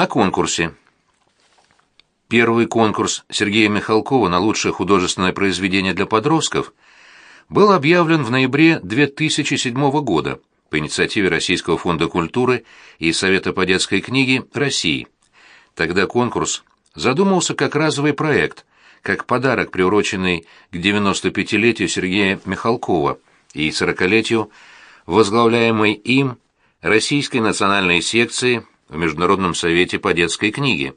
О конкурсе. Первый конкурс Сергея Михалкова на лучшее художественное произведение для подростков был объявлен в ноябре 2007 года по инициативе Российского фонда культуры и Совета по детской книге России. Тогда конкурс задумался как разовый проект, как подарок, приуроченный к 95-летию Сергея Михалкова и 40-летию возглавляемой им Российской национальной секции в Международном совете по детской книге.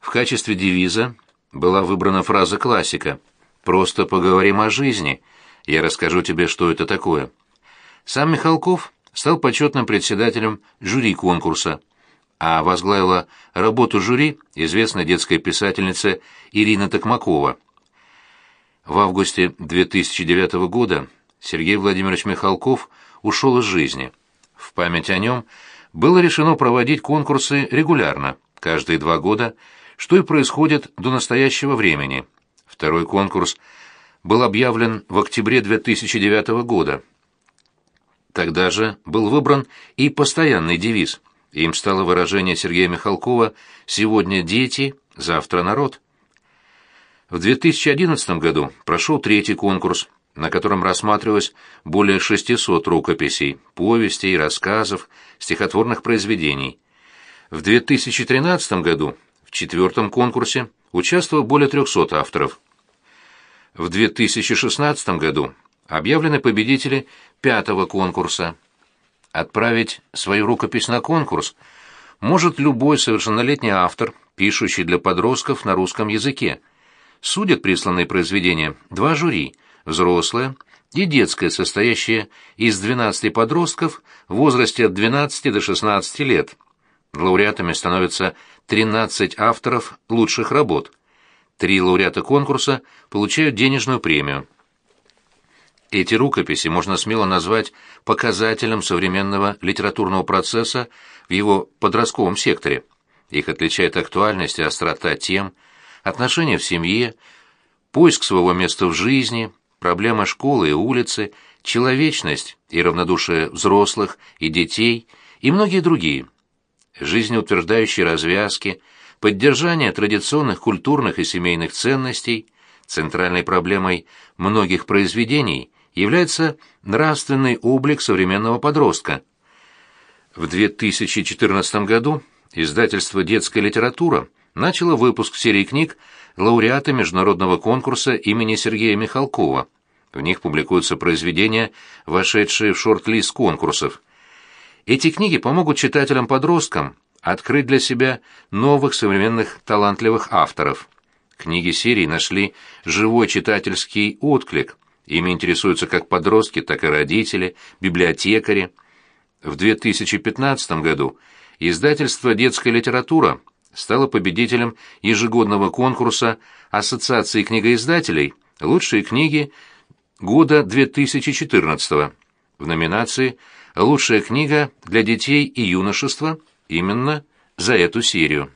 В качестве девиза была выбрана фраза классика «Просто поговорим о жизни, я расскажу тебе, что это такое». Сам Михалков стал почетным председателем жюри конкурса, а возглавила работу жюри известная детская писательница Ирина Токмакова. В августе 2009 года Сергей Владимирович Михалков ушел из жизни. В память о нем – было решено проводить конкурсы регулярно, каждые два года, что и происходит до настоящего времени. Второй конкурс был объявлен в октябре 2009 года. Тогда же был выбран и постоянный девиз. Им стало выражение Сергея Михалкова «Сегодня дети, завтра народ». В 2011 году прошел третий конкурс – на котором рассматривалось более 600 рукописей, повестей, рассказов, стихотворных произведений. В 2013 году в четвертом конкурсе участвовало более 300 авторов. В 2016 году объявлены победители пятого конкурса. Отправить свою рукопись на конкурс может любой совершеннолетний автор, пишущий для подростков на русском языке. Судят присланные произведения два жюри – взрослое и детское, состоящее из 12 подростков в возрасте от 12 до 16 лет. Лауреатами становятся 13 авторов лучших работ. Три лауреата конкурса получают денежную премию. Эти рукописи можно смело назвать показателем современного литературного процесса в его подростковом секторе. Их отличает актуальность и острота тем, отношения в семье, поиск своего места в жизни, проблема школы и улицы, человечность и равнодушие взрослых и детей и многие другие. Жизнеутверждающие развязки, поддержание традиционных культурных и семейных ценностей, центральной проблемой многих произведений является нравственный облик современного подростка. В 2014 году издательство «Детская литература» начало выпуск серии книг лауреаты международного конкурса имени Сергея Михалкова. В них публикуются произведения, вошедшие в шорт-лист конкурсов. Эти книги помогут читателям-подросткам открыть для себя новых современных талантливых авторов. Книги серии нашли живой читательский отклик. Ими интересуются как подростки, так и родители, библиотекари. В 2015 году издательство «Детская литература» стала победителем ежегодного конкурса Ассоциации книгоиздателей «Лучшие книги года 2014 в номинации «Лучшая книга для детей и юношества» именно за эту серию.